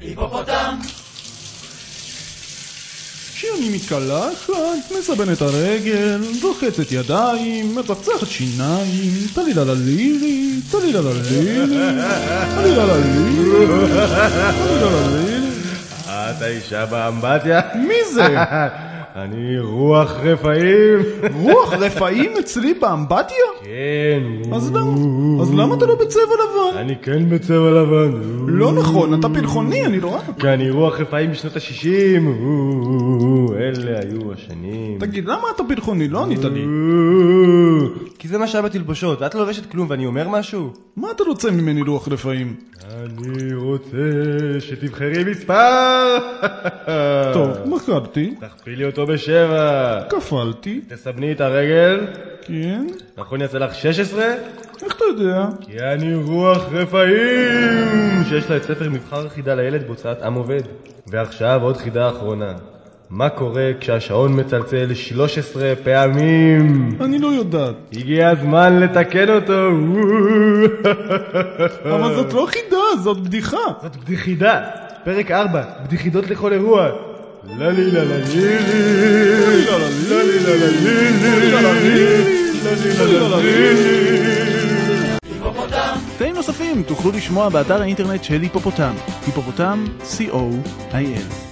היפופוטם! שיוני מתקלחת, מסבן את הרגל, רוחצת ידיים, מצחצחת שיניים, טלילה ללילי, טלילה ללילי, טלילה ללילי, טלילה ללילי. את האישה באמבטיה? מי זה? אני רוח רפאים. רוח רפאים אצלי באמבטיה? כן. אז למה? אז למה אתה לא בצבע לבן? אני כן בצבע לבן. לא נכון, אתה פלחוני, אני רואה. כי אני רוח רפאים בשנות ה-60. אלה היו השנים. תגיד, למה אתה פלחוני? לא ענית לי. כי זה מה שהיה בתלבושות, ואת לא לובשת כלום ואני אומר משהו? מה אתה רוצה ממני רוח רפאים? אני רוצה שתבחרי מספר. טוב, מכרתי, תכפילי אותו בשבע. כפלתי, תסבני את הרגל. כן, נכון יצא לך 16? איך אתה יודע? כי אני רוח רפאים! שיש לה את ספר מבחר חידה לילד בהוצאת עם עובד. ועכשיו עוד חידה אחרונה. מה קורה כשהשעון מצלצל 13 פעמים? אני לא יודעת. הגיע הזמן לתקן אותו! אבל זאת לא חידה, זאת בדיחה. זאת בדיחידה! פרק 4, בדיחידות לכל אירוע. לה לי לה לה לי לי, לה לי לה לה לי לה לי לה לי היפופוטם! תאים נוספים תוכלו לשמוע באתר האינטרנט של היפופוטם, היפופוטם, co.il.